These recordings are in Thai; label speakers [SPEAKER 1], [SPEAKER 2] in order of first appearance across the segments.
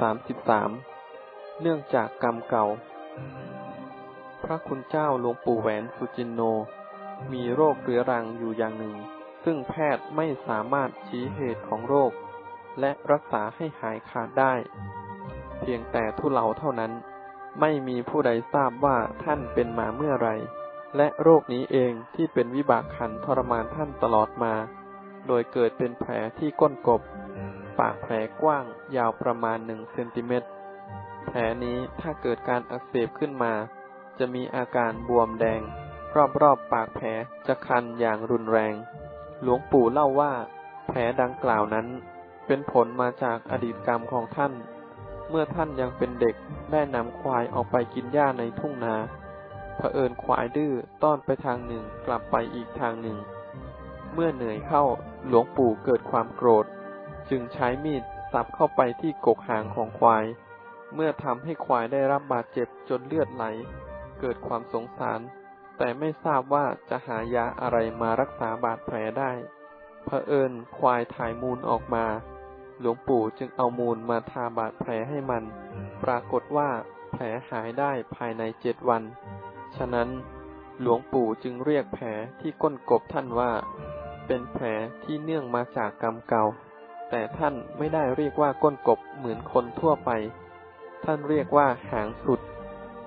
[SPEAKER 1] สามสิบสามเนื่องจากกรรมเก่า พระคุณเจ้าหลวงปู่แหวนสุจินโน มีโรคเรื้อรังอยู่อย่างหนึ่ง ซึ่งแพทย์ไม่สามารถชี้เหตุของโรค และรักษาให้หายขาดได้ เพียงแต่ทุเลาเท่านั้น ไม่มีผู้ใดทราบว่าท่านเป็นมาเมื่อไร และโรคนี้เองที่เป็นวิบากขันทรมานท่านตลอดมา โดยเกิดเป็นแผลที่ก้นกบ ปากแผลกว้างยาวประมาณหนึ่งเซนติเมตร แผลนี้ถ้าเกิดการอักเสบขึ้นมา จะมีอาการบวมแดง รอบๆปากแผลจะคันอย่างรุนแรง หลวงปู่เล่าว่า แผลดังกล่าวนั้น เป็นผลมาจากอดีตกรรมของท่าน เมื่อท่านยังเป็นเด็กได้นำควายออกไปกินหญ้าในทุ่งนาเผอิญควายดื้อต้อนไปทางหนึ่งกลับไปอีกทางหนึ่ง เมื่อเหนื่อยเข้าหลวงปู่เกิดความโกรธ จึงใช้มีดสับเข้าไปที่กกหางของควาย เมื่อทำให้ควายได้รับบาดเจ็บจนเลือดไหล เกิดความสงสาร แต่ไม่ทราบว่าจะหายาอะไรมารักษาบาดแผลได้เผอิญควายถ่ายมูลออกมา หลวงปู่จึงเอามูลมาทาบาดแผลให้มัน ปรากฏว่าแผลหายได้ภายในเจ็ดวัน ฉะนั้นหลวงปู่จึงเรียกแผลที่ก้นกบท่านว่า เป็นแผลที่เนื่องมาจากกรรมเก่า แต่ท่านไม่ได้เรียกว่าก้นกบเหมือนคนทั่วไป ท่านเรียกว่าหางสุด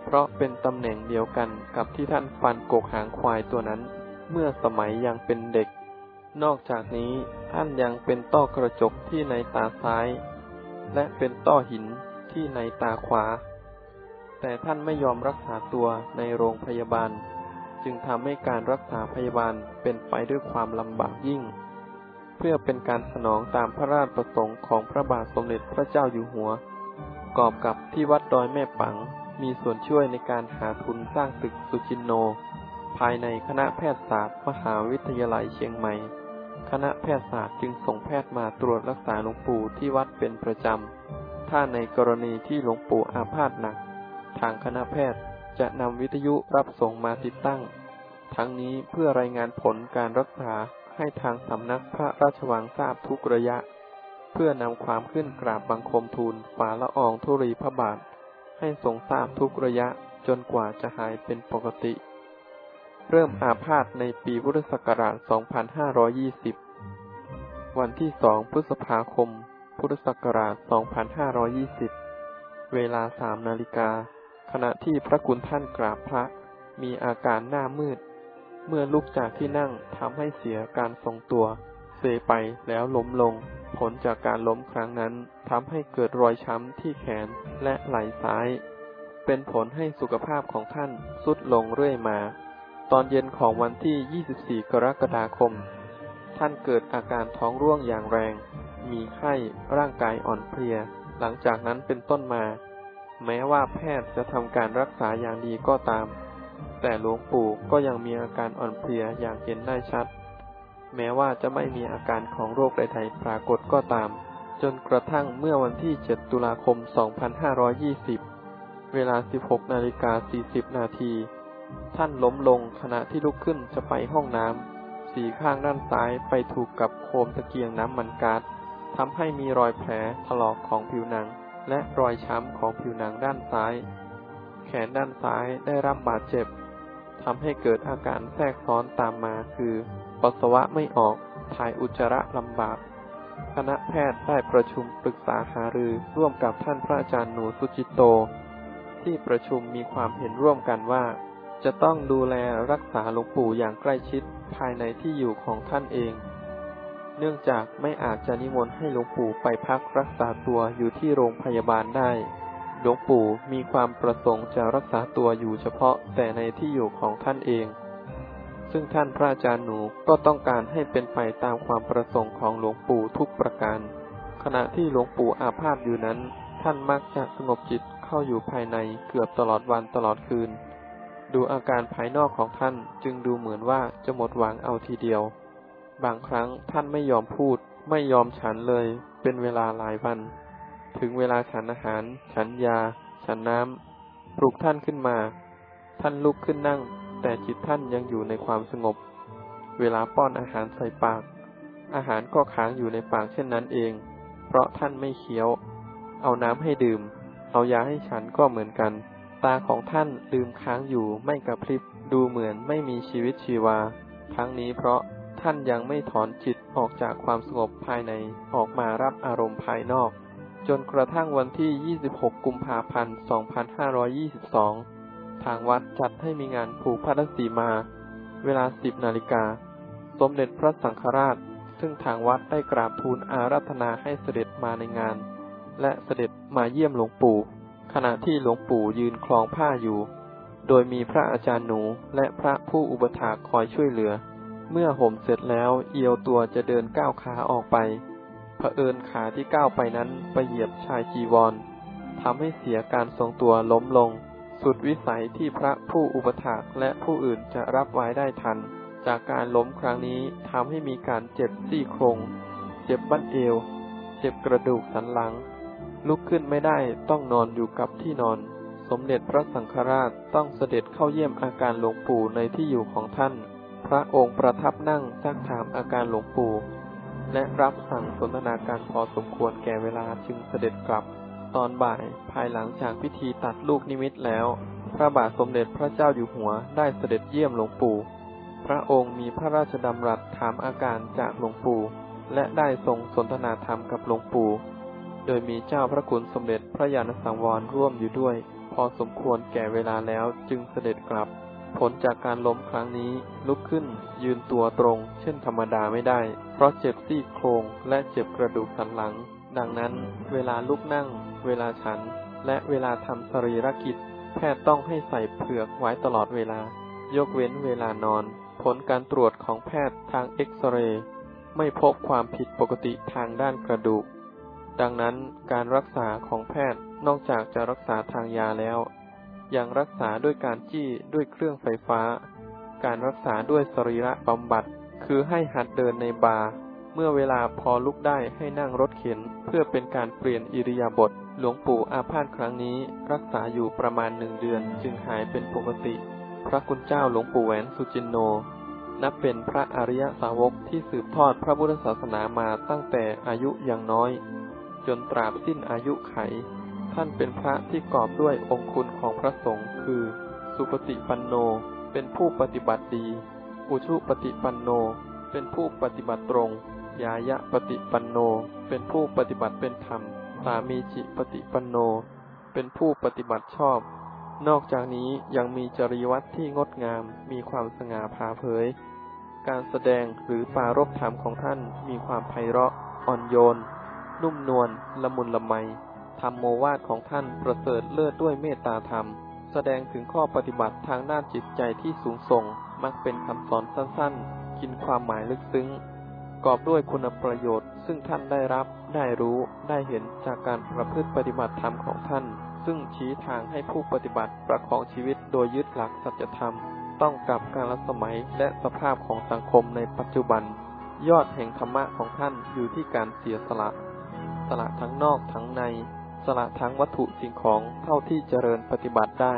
[SPEAKER 1] เพราะเป็นตำแหน่งเดียวกันกับที่ท่านฟันกกหางควายตัวนั้น เมื่อสมัยยังเป็นเด็ก นอกจากนี้ท่านยังเป็นต้อกระจกที่ในตาซ้าย และเป็นต้อหินที่ในตาขวา แต่ท่านไม่ยอมรักษาตัวในโรงพยาบาล จึงทำให้การรักษาพยาบาลเป็นไปด้วยความลำบากยิ่ง เพื่อเป็นการสนองตามพระราชประสงค์ของพระบาทสมเด็จพระเจ้าอยู่หัว กอบกับที่วัดดอยแม่ปัง มีส่วนช่วยในการหาทุนสร้างตึกสุจินโน ภายในคณะแพทยศาสตร์ มหาวิทยาลัยเชียงใหม่ คณะแพทยศาสตร์จึงส่งแพทย์มาตรวจรักษาหลวงปู่ที่วัดเป็นประจำ ถ้าในกรณีที่หลวงปู่อาพาธหนัก ทางคณะแพทย์จะนำวิทยุรับส่งมาติดตั้ง ทั้งนี้เพื่อรายงานผลการรักษา ให้ทางสำนักพระราชวังทราบทุกระยะ เพื่อนำความขึ้นกราบบังคมทูลฝ่าละอองธุรีพระบาท ให้ทรงทราบทุกระยะจนกว่าจะหายเป็นปกติ เริ่มอาพาธในปีพุทธศักราช 2520 วันที่ 2 พฤษภาคม พุทธศักราช 2520 เวลา 3 นาฬิกา ขณะที่พระคุณท่านกราบพระ มีอาการหน้ามืด เมื่อลุกจากที่นั่งทำให้เสียการทรงตัว เซไปแล้วล้มลง ผลจากการล้มครั้งนั้นทำให้เกิดรอยช้ำที่แขนและไหล่ซ้าย เป็นผลให้สุขภาพของท่านทรุดลงเรื่อยมา ตอนเย็นของวันที่ 24 กรกฎาคม ท่านเกิดอาการท้องร่วงอย่างแรง มีไข้ ร่างกายอ่อนเพลีย หลังจากนั้นเป็นต้นมา แม้ว่าแพทย์จะทำการรักษาอย่างดีก็ตาม แต่หลวงปู่ก็ยังมีอาการอ่อนเพลียอย่างเห็นได้ชัด แม้ว่าจะไม่มีอาการของโรคใดๆปรากฏก็ตาม จนกระทั่งเมื่อวันที่ 7 ตุลาคม 2520 เวลา 16 นาฬิกา 40 นาที ท่านล้มลงขณะที่ลุกขึ้นจะไปห้องน้ำ สีข้างด้านซ้ายไปถูกกับโคมตะเกียงน้ำมันก๊าซทำให้มีรอยแผลถลอกของผิวหนัง และรอยช้ำของผิวหนังด้านซ้าย แขนด้านซ้ายได้รับบาดเจ็บ ทำให้เกิดอาการแทรกซ้อนตามมาคือ ปัสสาวะไม่ออก ถ่ายอุจจาระลำบาก คณะแพทย์ได้ประชุมปรึกษาหารือร่วมกับท่านพระอาจารย์หนูสุจิโต ที่ประชุมมีความเห็นร่วมกันว่า จะต้องดูแลรักษาหลวงปู่อย่างใกล้ชิดภายในที่อยู่ของท่านเอง เนื่องจากไม่อาจจะนิมนต์ให้หลวงปู่ไปพักรักษาตัวอยู่ที่โรงพยาบาลได้ หลวงปู่มีความประสงค์จะรักษาตัวอยู่เฉพาะแต่ในที่อยู่ของท่านเอง ซึ่งท่านพระอาจารย์หนูก็ต้องการให้เป็นไปตามความประสงค์ของหลวงปู่ทุกประการ ขณะที่หลวงปู่อาพาธอยู่นั้น ท่านมักจะสงบจิตเข้าอยู่ภายในเกือบตลอดวันตลอดคืน ดูอาการภายนอกของท่านจึงดูเหมือนว่าจะหมดหวังเอาทีเดียว บางครั้งท่านไม่ยอมพูด ไม่ยอมฉันเลย เป็นเวลาหลายวัน ถึงเวลาฉันอาหาร ฉันยา ฉันน้ำปลุกท่านขึ้นมา ท่านลุกขึ้นนั่ง แต่จิตท่านยังอยู่ในความสงบ เวลาป้อนอาหารใส่ปาก อาหารก็ค้างอยู่ในปากเช่นนั้นเอง เพราะท่านไม่เคี้ยว เอาน้ำให้ดื่ม เอายาให้ฉันก็เหมือนกัน ตาของท่านลืมค้างอยู่ไม่กระพริบ ดูเหมือนไม่มีชีวิตชีวา ทั้งนี้เพราะท่านยังไม่ถอนจิตออกจากความสงบภายในออกมารับอารมณ์ภายนอก จนกระทั่งวันที่ 26 กุมภาพันธ์ 2522 ทางวัดจัดให้มีงานผูกพัทสีมา เวลา 10 นาฬิกา สมเด็จพระสังฆราช ซึ่งทางวัดได้กราบทูลอาราธนาให้เสด็จมาในงาน และเสด็จมาเยี่ยมหลวงปู่ ขณะที่หลวงปู่ยืนคลองผ้าอยู่ โดยมีพระอาจารย์หนูและพระผู้อุปถากคอยช่วยเหลือ เมื่อห่มเสร็จแล้วเอียวตัวจะเดินก้าวขาออกไป เผอิญขาที่ก้าวไปนั้นไปเหยียบชายจีวรทำให้เสียการทรงตัวล้มลง สุดวิสัยที่พระผู้อุปถากและผู้อื่นจะรับไว้ได้ทัน จากการล้มครั้งนี้ทำให้มีการเจ็บซี่โครง เจ็บบั้นเอว เจ็บกระดูกสันหลัง ลุกขึ้นไม่ได้ต้องนอนอยู่กับที่นอน สมเด็จพระสังฆราชต้องเสด็จเข้าเยี่ยมอาการหลวงปู่ในที่อยู่ของท่าน พระองค์ประทับนั่งซักถามอาการหลวงปู่ และรับสั่งสนทนาการพอสมควรแก่เวลาจึงเสด็จกลับ ตอนบ่ายภายหลังจากพิธีตัดลูกนิมิตแล้ว พระบาทสมเด็จพระเจ้าอยู่หัวได้เสด็จเยี่ยมหลวงปู่ พระองค์มีพระราชดำรัสถามอาการจากหลวงปู่ และได้ทรงสนทนาธรรมกับหลวงปู่ โดยมีเจ้าพระคุณสมเด็จพระญาณสังวรร่วมอยู่ด้วย พอสมควรแก่เวลาแล้วจึงเสด็จกลับ ผลจากการล้มครั้งนี้ ลุกขึ้น ยืนตัวตรง เช่นธรรมดาไม่ได้ เพราะเจ็บซี่โครงและเจ็บกระดูกสันหลัง ดังนั้น เวลาลุกนั่ง เวลาฉัน และเวลาทำสรีรกิจ แพทย์ต้องให้ใส่เผือกไว้ตลอดเวลา ยกเว้นเวลานอน ผลการตรวจของแพทย์ทางเอ็กซเรย์ไม่พบความผิดปกติทางด้านกระดูก ดังนั้นการรักษาของแพทย์นอกจากจะรักษาทางยาแล้ว ยังรักษาด้วยการจี้ด้วยเครื่องไฟฟ้า การรักษาด้วยสรีระบำบัด คือให้หัดเดินในบาร์เมื่อเวลาพอลุกได้ให้นั่งรถเข็น เพื่อเป็นการเปลี่ยนอิริยาบถหลวงปู่อาพาธครั้งนี้ รักษาอยู่ประมาณหนึ่งเดือนจึงหายเป็นปกติ พระคุณเจ้าหลวงปู่แหวนสุจินโน นับเป็นพระอริยสาวกที่สืบทอดพระพุทธศาสนามาตั้งแต่อายุยังน้อย จนตราบสิ้นอายุไข ท่านเป็นพระที่กอบด้วยองคุณของพระสงฆ์คือ สุปฏิปันโน เป็นผู้ปฏิบัติดี อุชุปฏิปันโน เป็นผู้ปฏิบัติตรง ยายะปฏิปันโน เป็นผู้ปฏิบัติเป็นธรรม สามีจิปฏิปันโน เป็นผู้ปฏิบัติชอบ นอกจากนี้ยังมีจริยวัตรที่งดงาม มีความสง่าผ่าเผย การแสดงหรือปารบธรรมของท่านมีความไพเราะ อ่อนโยน นุ่มนวล ละมุนละไม ธรรมโมวาทของท่านประเสริฐเลิศด้วยเมตตาธรรม แสดงถึงข้อปฏิบัติทางด้านจิตใจที่สูงส่ง มักเป็นคำสอนสั้นๆ กินความหมายลึกซึ้ง กอบด้วยคุณประโยชน์ ซึ่งท่านได้รับได้รู้ได้เห็นจากการประพฤติปฏิบัติธรรมของท่าน ซึ่งชี้ทางให้ผู้ปฏิบัติประคองชีวิตโดยยึดหลักสัจธรรม ต้องกับการละสมัยและสภาพของสังคมในปัจจุบัน ยอดแห่งธรรมะของท่านอยู่ที่การเสียสละ สละทั้งนอกทั้งใน สละทั้งวัตถุสิ่งของเท่าที่เจริญปฏิบัติได้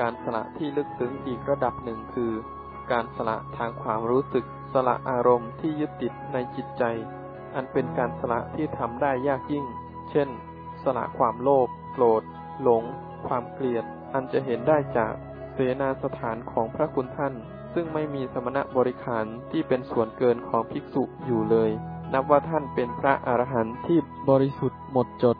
[SPEAKER 1] การสละที่ลึกซึ้งอีกระดับหนึ่งคือ การสละทางความรู้สึก สละอารมณ์ที่ยึดติดในจิตใจ อันเป็นการสละที่ทำได้ยากยิ่ง เช่น สละความโลภ โกรธ หลง ความเกลียด อันจะเห็นได้จากเสนาสถานของพระคุณท่าน ซึ่งไม่มีสมณบริขารที่เป็นส่วนเกินของภิกษุอยู่เลย นับว่าท่านเป็นพระอรหันต์ที่บริสุทธิ์หมดจด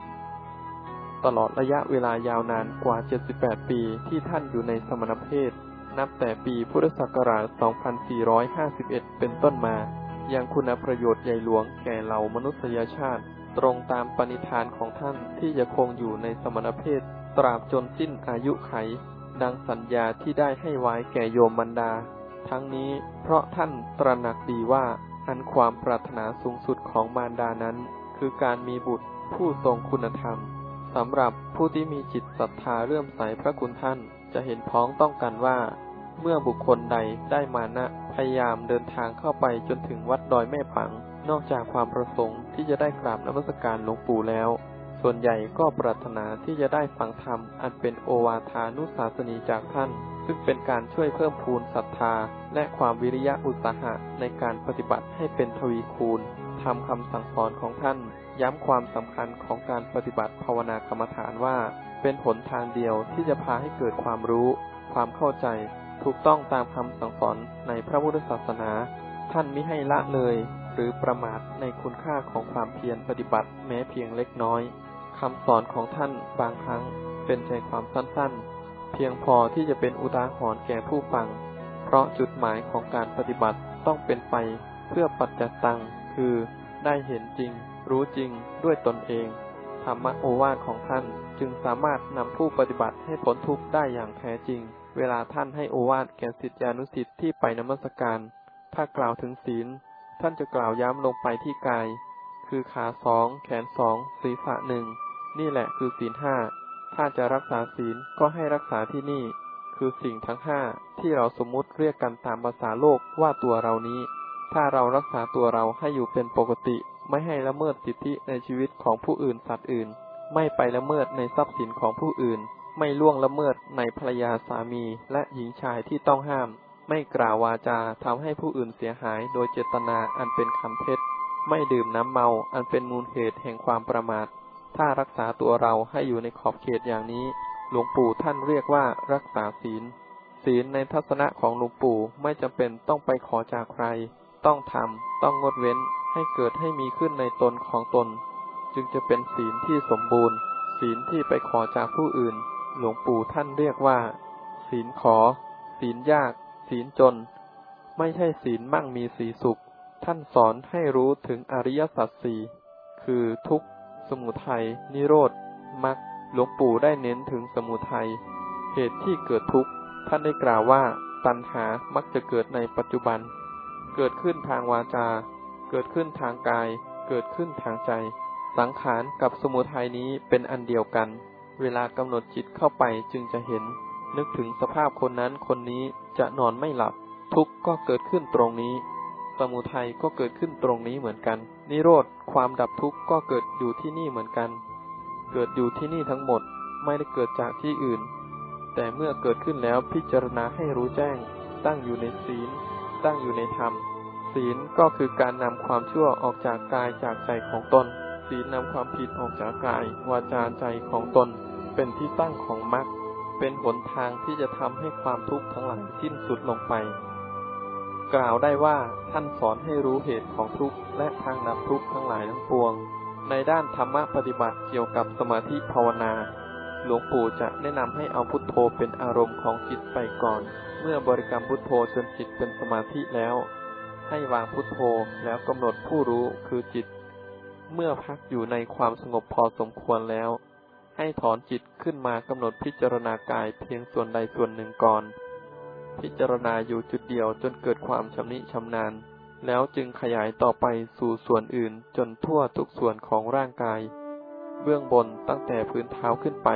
[SPEAKER 1] ตลอดระยะเวลายาวนานกว่า 78 ปีที่ท่านอยู่ในสมณเพศ นับแต่ปีพุทธศักราช 2451 เป็นต้นมา ยังคุณประโยชน์ใหญ่หลวงแก่เหล่ามนุษยชาติ ตรงตามปณิธานของท่านที่จะคงอยู่ในสมณเพศ ตราบจนสิ้นอายุไข ดังสัญญาที่ได้ให้ไว้แก่โยมบรรดา ทั้งนี้เพราะท่านตระหนักดีว่าอันความปรารถนาสูงสุดของมารดานั้น คือการมีบุตรผู้ทรงคุณธรรม สำหรับผู้ที่มีจิตศรัทธาเลื่อมใสพระคุณท่านจะเห็นพ้องต้องกันว่า เมื่อบุคคลใดได้มานะพยายามเดินทางเข้าไปจนถึงวัดดอยแม่ปัง นอกจากความประสงค์ที่จะได้กราบนมัสการหลวงปู่แล้ว ส่วนใหญ่ก็ปรารถนาที่จะได้ฟังธรรมอันเป็นโอวาทานุสาสนีจากท่าน ซึ่งซึ่งเป็นการช่วยเพิ่มพูนศรัทธา และความวิริยะอุตสาหะในการปฏิบัติให้เป็นทวีคูณ ทำคำสั่งสอนของท่าน ย้ำความสำคัญของการปฏิบัติภาวนากรรมฐานว่า เป็นหนทางเดียวที่จะพาให้เกิดความรู้ ความเข้าใจ ถูกต้องตามคำสั่งสอนในพระพุทธศาสนา ท่านมิให้ละเลย หรือประมาทในคุณค่าของความเพียรปฏิบัติแม้เพียงเล็กน้อยคำสอนของท่านบางครั้งเป็นใจความสั้นๆ เพียงพอที่จะเป็นอุทาหรณ์แก่ผู้ฟัง เพราะจุดหมายของการปฏิบัติต้องเป็นไปเพื่อปัจจตัง คือได้เห็นจริง รู้จริงด้วยตนเอง ธรรมโอวาทของท่านจึงสามารถนำผู้ปฏิบัติให้พ้นทุกข์ได้อย่างแท้จริง เวลาท่านให้โอวาทแก่ศิษยานุศิษย์ที่ไปนมัสการ ถ้ากล่าวถึงศีล ท่านจะกล่าวย้ำลงไปที่กาย คือขาสอง แขนสอง ศีรษะหนึ่ง นี่แหละคือศีลห้า ถ้าจะรักษาศีลก็ให้รักษาที่นี่ คือสิ่งทั้งห้าที่เราสมมุติเรียกกันตามภาษาโลกว่าตัวเรานี้ ถ้าเรารักษาตัวเราให้อยู่เป็นปกติ ไม่ให้ละเมิดสิทธิในชีวิตของผู้อื่นสัตว์อื่น ไม่ไปละเมิดในทรัพย์สินของผู้อื่น ไม่ล่วงละเมิดในภรรยาสามีและหญิงชายที่ต้องห้าม ไม่กล่าววาจาทำให้ผู้อื่นเสียหายโดยเจตนาอันเป็นคำเท็จ ไม่ดื่มน้ำเมาอันเป็นมูลเหตุแห่งความประมาท ถ้ารักษาตัวเราให้อยู่ในขอบเขตอย่างนี้ หลวงปู่ท่านเรียกว่ารักษาศีล ศีลในทัศนะของหลวงปู่ไม่จำเป็นต้องไปขอจากใคร ต้องทำต้องงดเว้นให้เกิดให้มีขึ้นในตนของตน จึงจะเป็นศีลที่สมบูรณ์ ศีลที่ไปขอจากผู้อื่น หลวงปู่ท่านเรียกว่า ศีลขอ ศีลยาก ศีลจน ไม่ใช่ศีลมั่งมีสีสุข ท่านสอนให้รู้ถึงอริยสัจสี่คือทุกข์ สมุทัย นิโรธมรรคหลวงปู่ได้เน้นถึงสมุทัย เหตุที่เกิดทุกข์ ท่านได้กล่าวว่า ตัณหามักจะเกิดในปัจจุบัน เกิดขึ้นทางวาจา เกิดขึ้นทางกาย เกิดขึ้นทางใจ สังขารกับสมุทัยนี้เป็นอันเดียวกัน เวลากำหนดจิตเข้าไปจึงจะเห็น นึกถึงสภาพคนนั้นคนนี้จะนอนไม่หลับ ทุกข์ก็เกิดขึ้นตรงนี้ สมุทัยก็เกิดขึ้นตรงนี้เหมือนกัน นิโรธความดับทุกข์ก็เกิดอยู่ที่นี่เหมือนกัน เกิดอยู่ที่นี่ทั้งหมดไม่ได้เกิดจากที่อื่น แต่เมื่อเกิดขึ้นแล้วพิจารณาให้รู้แจ้ง ตั้งอยู่ในศีล ตั้งอยู่ในธรรม ศีลก็คือการนำความชั่วออกจากกายจากใจของตน ศีลนำความผิดออกจากกาย วาจาใจของตน เป็นที่ตั้งของมรรคเป็นหนทางที่จะทำให้ความทุกข์ทั้งหลายสิ้นสุดลงไป กล่าวได้ว่าท่านสอนให้รู้เหตุของทุกข์และทางดับทุกข์ทั้งหลายทั้งปวง ในด้านธรรมะปฏิบัติเกี่ยวกับสมาธิภาวนา หลวงปู่จะแนะนำให้เอาพุทโธเป็นอารมณ์ของจิตไปก่อน เมื่อบริกรรมพุทโธจนจิตเป็นสมาธิแล้ว ให้วางพุทโธแล้วกำหนดผู้รู้คือจิต เมื่อพักอยู่ในความสงบพอสมควรแล้ว ให้ถอนจิตขึ้นมากำหนดพิจารณากายเพียงส่วนใดส่วนหนึ่งก่อน พิจารณาอยู่จุดเดียวจนเกิดความชำนิชำนาญ แล้วจึงขยายต่อไปสู่ส่วนอื่นจนทั่วทุกส่วนของร่างกาย เบื้องบนตั้งแต่พื้นเท้าขึ้นไป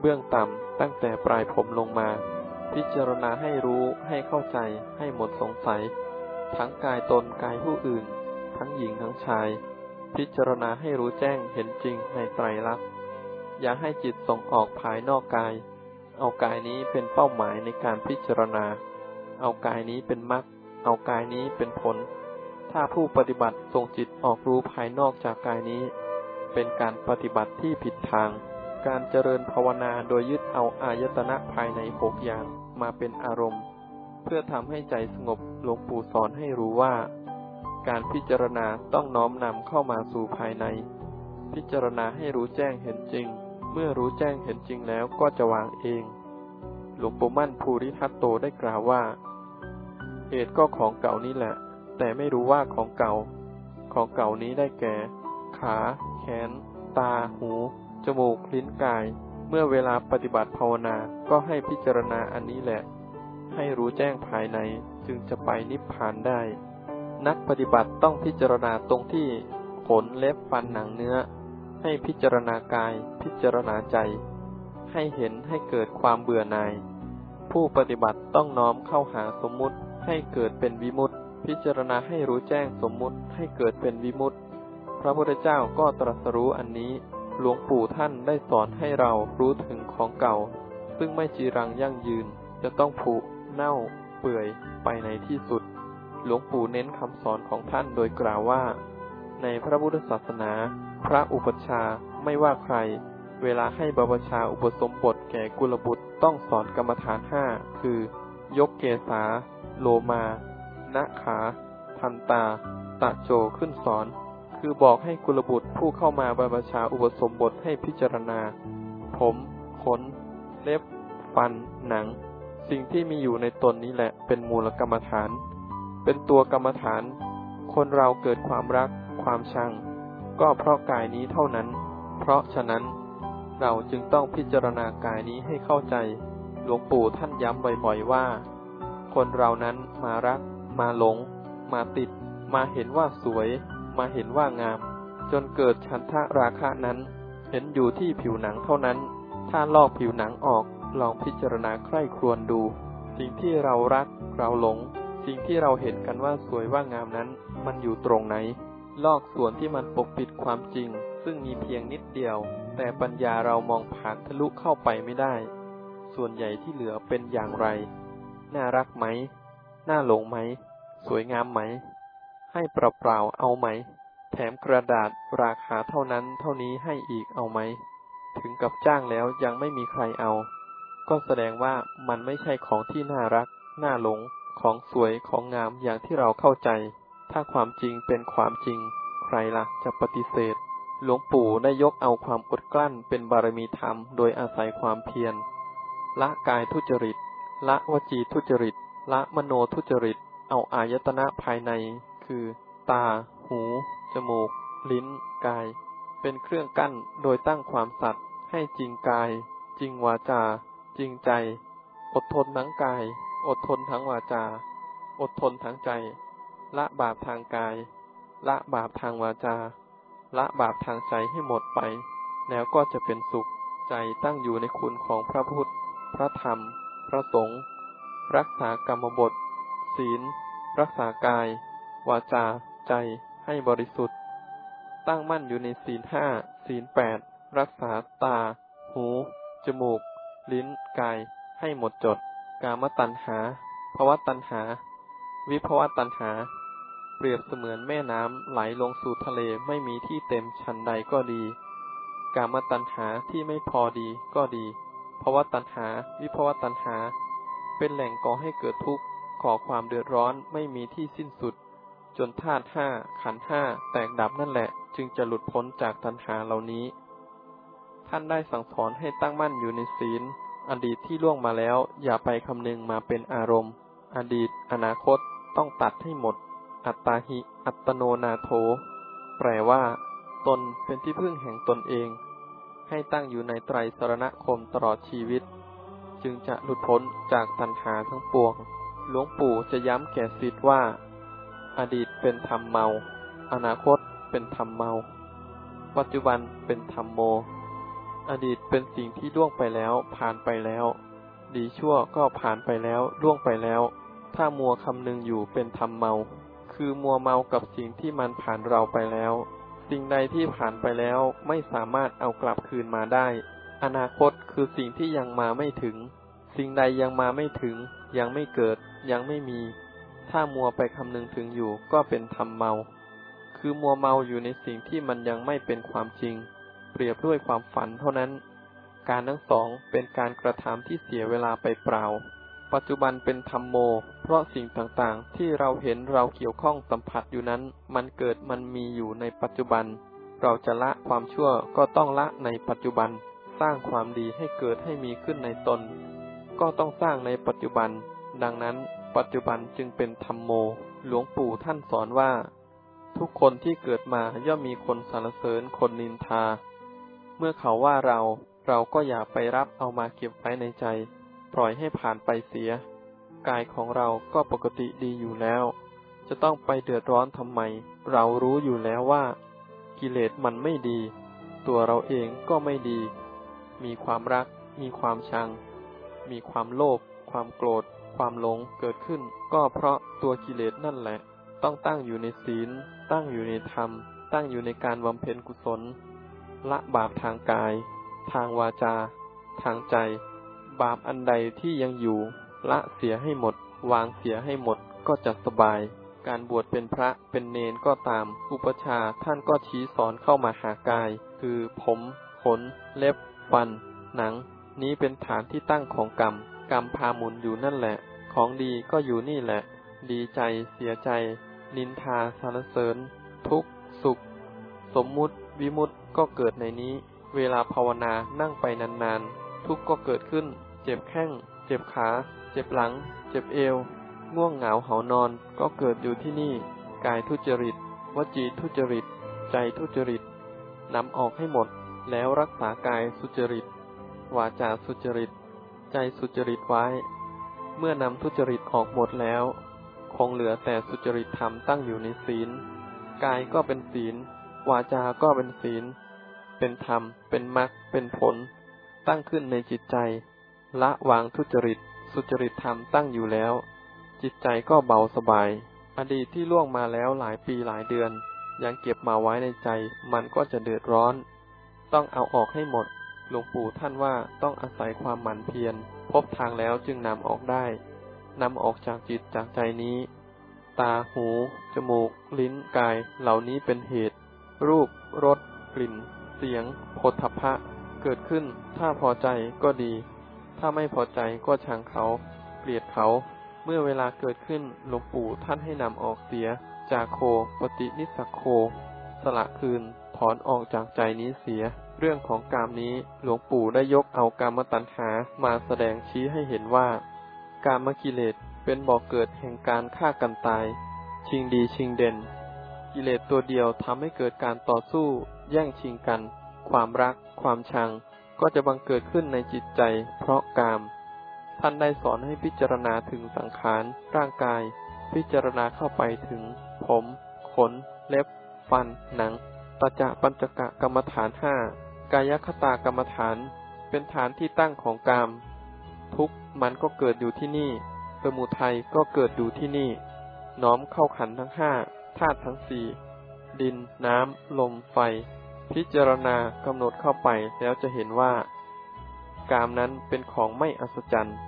[SPEAKER 1] เบื้องต่ำตั้งแต่ปลายผมลงมา พิจารณาให้รู้ให้เข้าใจให้หมดสงสัย ทั้งกายตนกายผู้อื่น ทั้งหญิงทั้งชาย พิจารณาให้รู้แจ้งเห็นจริงในไตรลักษณ์อย่าให้จิตส่งออกภายนอกกาย เอากายนี้เป็นเป้าหมายในการพิจารณา เอากายนี้เป็นมรรคเอากายนี้เป็นผล ถ้าผู้ปฏิบัติส่งจิตออกรู้ภายนอกจากกายนี้ เป็นการปฏิบัติที่ผิดทาง การเจริญภาวนาโดยยึดเอาอายตนะภายในหกอย่างมาเป็นอารมณ์ เพื่อทำให้ใจสงบหลวงปู่สอนให้รู้ว่า การพิจารณาต้องน้อมนำเข้ามาสู่ภายใน พิจารณาให้รู้แจ้งเห็นจริง เมื่อรู้แจ้งเห็นจริงแล้วก็จะวางเอง หลวงปู่มั่นภูริทัตโตได้กล่าวว่าเหตุก็ของเก่านี่แหละ แต่ไม่รู้ว่าของเก่า ของเก่านี้ได้แก่ ขา แขน ตา หู จมูก ลิ้นกาย เมื่อเวลาปฏิบัติภาวนา ก็ให้พิจารณาอันนี้แหละ ให้รู้แจ้งภายในจึงจะไปนิพพานได้ นักปฏิบัติต้องพิจารณาตรงที่ขนเล็บฟันหนังเนื้อ ให้พิจารณากาย พิจารณาใจ ให้เห็นให้เกิดความเบื่อหน่าย ผู้ปฏิบัติต้องน้อมเข้าหาสมมุติให้เกิดเป็นวิมุตติพิจารณาให้รู้แจ้งสมมุติให้เกิดเป็นวิมุตติ ระพุทธเจ้าก็ตรัสรู้อันนี้ หลวงปู่ท่านได้สอนให้เรารู้ถึงของเก่า ซึ่งไม่จีรังยั่งยืน จะต้องผุ เน่า เปื่อยไปในที่สุด หลวงปู่เน้นคำสอนของท่านโดยกล่าวว่า ในพระพุทธศาสนา พระอุปชาไม่ว่าใคร เวลาให้บวชาอุปสมบทแก่กุลบุตรต้องสอนกรรมฐานห้าคือ ยกเกษาโลมานะขา ทันตา ตะโจขึ้นสอน คือบอกให้กุลบุตรผู้เข้ามาบรรพชาอุปสมบทให้พิจารณา ผม ขน เล็บ ฟัน หนัง สิ่งที่มีอยู่ในตนนี้แหละเป็นมูลกรรมฐาน เป็นตัวกรรมฐาน คนเราเกิดความรัก ความชัง ก็เพราะกายนี้เท่านั้น เพราะฉะนั้น เราจึงต้องพิจารณากายนี้ให้เข้าใจ หลวงปู่ท่านย้ำบ่อยๆว่า คนเรานั้นมารัก มาหลง มาติด มาเห็นว่าสวย มาเห็นว่างาม จนเกิดฉันทะราคะนั้น เห็นอยู่ที่ผิวหนังเท่านั้น ถ้าลอกผิวหนังออกลองพิจารณาใคร่ครวญดู สิ่งที่เรารักเราหลง สิ่งที่เราเห็นกันว่าสวยว่างามนั้น มันอยู่ตรงไหน ลอกส่วนที่มันปกปิดความจริง ซึ่งมีเพียงนิดเดียว แต่ปัญญาเรามองผ่านทะลุเข้าไปไม่ได้ ส่วนใหญ่ที่เหลือเป็นอย่างไร น่ารักไหม น่าหลงไหม สวยงามไหม ให้เปล่าๆเอาไหม แถมกระดาษราคาเท่านั้นเท่านี้ให้อีกเอาไหม ถึงกับจ้างแล้วยังไม่มีใครเอา ก็แสดงว่ามันไม่ใช่ของที่น่ารัก น่าหลง ของสวยของงามอย่างที่เราเข้าใจ ถ้าความจริงเป็นความจริง ใครละ่ะจะปฏิเสธ หลวงปู่ได้ยกเอาความอดกลั้นเป็นบารมีธรรมโดยอาศัยความเพียร ละกายทุจริต ละวจีทุจริต ละมโนทุจริตเอาอายตนะภายใน คือ ตา หู จมูก ลิ้น กาย เป็นเครื่องกั้นโดยตั้งความสัตย์ให้จริงกาย จริงวาจา จริงใจ อดทนทั้งกาย อดทนทั้งวาจา อดทนทั้งใจ ละบาปทางกาย ละบาปทางวาจา ละบาปทางใจให้หมดไป แล้วก็จะเป็นสุข ใจตั้งอยู่ในคุณของพระพุทธ พระธรรม พระสงฆ์ รักษากรรมบท ศีล รักษากาย วาจา ใจให้บริสุทธิ์ ตั้งมั่นอยู่ในศีลห้าศีลแปดรักษาตา หู จมูก ลิ้น กาย ให้หมดจด กามตัณหาภวตัณหา วิภวตัณหา เปรียบเสมือนแม่น้ำไหลลงสู่ทะเลไม่มีที่เต็มชันใดก็ดี กามตัณหาที่ไม่พอดีก็ดีภวตัณหา วิภวตัณหา เป็นแหล่งก่อให้เกิดทุกข์ก่อความเดือดร้อนไม่มีที่สิ้นสุด จนธาตุห้าขันห้าแตกดับนั่นแหละ จึงจะหลุดพ้นจากตัณหาเหล่านี้ ท่านได้สั่งสอนให้ตั้งมั่นอยู่ในศีล อดีตที่ล่วงมาแล้ว อย่าไปคำนึงมาเป็นอารมณ์ อดีต อนาคต ต้องตัดให้หมด อัตตาหิ อัตโนนาโถ แปลว่า ตนเป็นที่พึ่งแห่งตนเอง ให้ตั้งอยู่ในไตรสรณคมตลอดชีวิต จึงจะหลุดพ้นจากตัณหาทั้งปวง หลวงปู่จะย้ำแก่สิทธิ์ว่า อดีตเป็นธรรมเมา อนาคตเป็นธรรมเมา ปัจจุบันเป็นธรรมโม อดีตเป็นสิ่งที่ล่วงไปแล้ว ผ่านไปแล้ว ดีชั่วก็ผ่านไปแล้วล่วงไปแล้ว ถ้ามัวคำนึงอยู่เป็นธรรมเมา คือมัวเมากับสิ่งที่มันผ่านเราไปแล้ว สิ่งใดที่ผ่านไปแล้วไม่สามารถเอากลับคืนมาได้ อนาคตคือสิ่งที่ยังมาไม่ถึง สิ่งใดยังมาไม่ถึง ยังไม่เกิด ยังไม่มี ถ้ามัวไปคำนึงถึงอยู่ก็เป็นธรรมเมา คือมัวเมาอยู่ในสิ่งที่มันยังไม่เป็นความจริง เปรียบด้วยความฝันเท่านั้น การทั้งสองเป็นการกระทำที่เสียเวลาไปเปล่า ปัจจุบันเป็นธรรมโม เพราะสิ่งต่างๆ ที่เราเห็นเราเกี่ยวข้องสัมผัสอยู่นั้น มันเกิดมันมีอยู่ในปัจจุบัน เราจะละความชั่วก็ต้องละในปัจจุบัน สร้างความดีให้เกิดให้มีขึ้นในตน ก็ต้องสร้างในปัจจุบัน ดังนั้น ปัจจุบันจึงเป็นธรรมโม หลวงปู่ท่านสอนว่า ทุกคนที่เกิดมาย่อมมีคนสรรเสริญคนนินทา เมื่อเขาว่าเราเราก็อย่าไปรับเอามาเก็บไว้ในใจ ปล่อยให้ผ่านไปเสีย กายของเราก็ปกติดีอยู่แล้ว จะต้องไปเดือดร้อนทำไม เรารู้อยู่แล้วว่า กิเลสมันไม่ดี ตัวเราเองก็ไม่ดี มีความรัก มีความชัง มีความโลภความโกรธ ความหลงเกิดขึ้น ก็เพราะตัวกิเลสนั่นแหละ ต้องตั้งอยู่ในศีล ตั้งอยู่ในธรรม ตั้งอยู่ในการบำเพ็ญกุศล ละบาปทางกาย ทางวาจา ทางใจ บาปอันใดที่ยังอยู่ ละเสียให้หมด วางเสียให้หมดก็จะสบาย การบวชเป็นพระเป็นเนนก็ตาม อุปชาท่านก็ชี้สอนเข้ามาหากาย คือผม ขน เล็บ ฟัน หนัง นี้เป็นฐานที่ตั้งของกรรม กรรมพาหมุนอยู่นั่นแหละ ของดีก็อยู่นี่แหละ ดีใจเสียใจ นินทาสารเสริญ ทุกข์สุข สมมุติ วิมุตติก็เกิดในนี้ เวลาภาวนานั่งไปนานๆ ทุกข์ก็เกิดขึ้น เจ็บแข้ง เจ็บขา เจ็บหลัง เจ็บเอว ง่วงเหงาเหานอนก็เกิดอยู่ที่นี่ กายทุจริต วจีทุจริต ใจทุจริตนำออกให้หมด แล้วรักษากายสุจริต วาจาสุจริต ใจสุจริตไว้ เมื่อนำทุจริตออกหมดแล้ว คงเหลือแต่สุจริตธรรมตั้งอยู่ในศีล กายก็เป็นศีล วาจา ก็เป็นศีล เป็นธรรม เป็นมรรค เป็นผล ตั้งขึ้นในจิตใจ ละวางทุจริต สุจริตธรรมตั้งอยู่แล้ว จิตใจก็เบาสบาย อดีตที่ล่วงมาแล้วหลายปีหลายเดือน ยังเก็บมาไว้ในใจ มันก็จะเดือดร้อน ต้องเอาออกให้หมด หลวงปู่ท่านว่าต้องอาศัยความหมั่นเพียร พบทางแล้วจึงนำออกได้ นำออกจากจิตจากใจนี้ ตาหู จมูก ลิ้นกายเหล่านี้เป็นเหตุ รูปรสกลิ่น เสียงโผฏฐัพพะ เกิดขึ้น ถ้าพอใจก็ดี ถ้าไม่พอใจก็ชังเขา เกลียดเขา เมื่อเวลาเกิดขึ้นหลวงปู่ท่านให้นำออกเสีย จากโคปฏินิสักโค สละคืนถอนออกจากใจนี้เสีย เรื่องของกามนี้หลวงปู่ได้ยกเอากามตัณหามาแสดงชี้ให้เห็นว่า กามกิเลสเป็นบ่อกเกิดแห่งการฆ่ากันตาย ชิงดีชิงเด่น กิเลสตัวเดียวทำให้เกิดการต่อสู้ แย่งชิงกัน ความรัก ความชัง ก็จะบังเกิดขึ้นในจิตใจ เพราะกาม ท่านได้สอนให้พิจารณาถึงสังขาร ร่างกาย พิจารณาเข้าไปถึง ผม ขน เล็บ ฟัน หนังตจจะปัญจกะกรรมฐานห้า กายคตากรรมฐานเป็นฐานที่ตั้งของกาม ทุกมันก็เกิดอยู่ที่นี่ สมุทัยก็เกิดอยู่ที่นี่ น้อมเข้าขันทั้งห้าธาตุทั้งสี่ดิน น้ำ ลม ไฟ พิจารณากำหนดเข้าไปแล้วจะเห็นว่า กามนั้นเป็นของไม่อัศจรรย์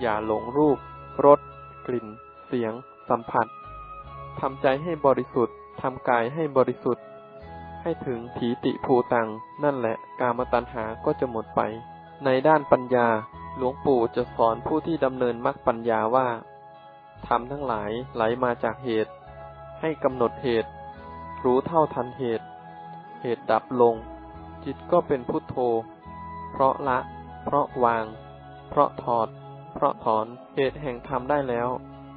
[SPEAKER 1] อย่าหลงรูป รส กลิ่น เสียง สัมผัส ทำใจให้บริสุทธิ์ ทำกายให้บริสุทธิ์ ให้ถึงถีติภูตัง นั่นแหละกามตัณหาก็จะหมดไป ในด้านปัญญา หลวงปู่จะสอนผู้ที่ดำเนินมรรคปัญญาว่าทำทั้งหลายไหลมาจากเหตุ ให้กำหนดเหตุ รู้เท่าทันเหตุ เหตุดับลง จิตก็เป็นพุทโธ เพราะละ เพราะวาง เพราะถอด เพราะถอนเหตุแห่งธรรมได้แล้ว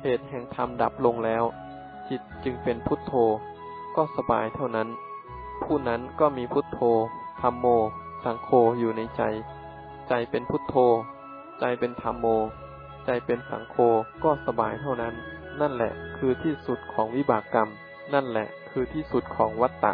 [SPEAKER 1] เหตุแห่งธรรมดับลงแล้ว จิตจึงเป็นพุทโธ ก็สบายเท่านั้น ผู้นั้นก็มีพุทโธธรรมโม สังโฆอยู่ในใจ ใจเป็นพุทโธ ใจเป็นธรรมโม ใจเป็นสังโฆก็สบายเท่านั้น นั่นแหละคือที่สุดของวิบากกรรม นั่นแหละคือที่สุดของวัตตะ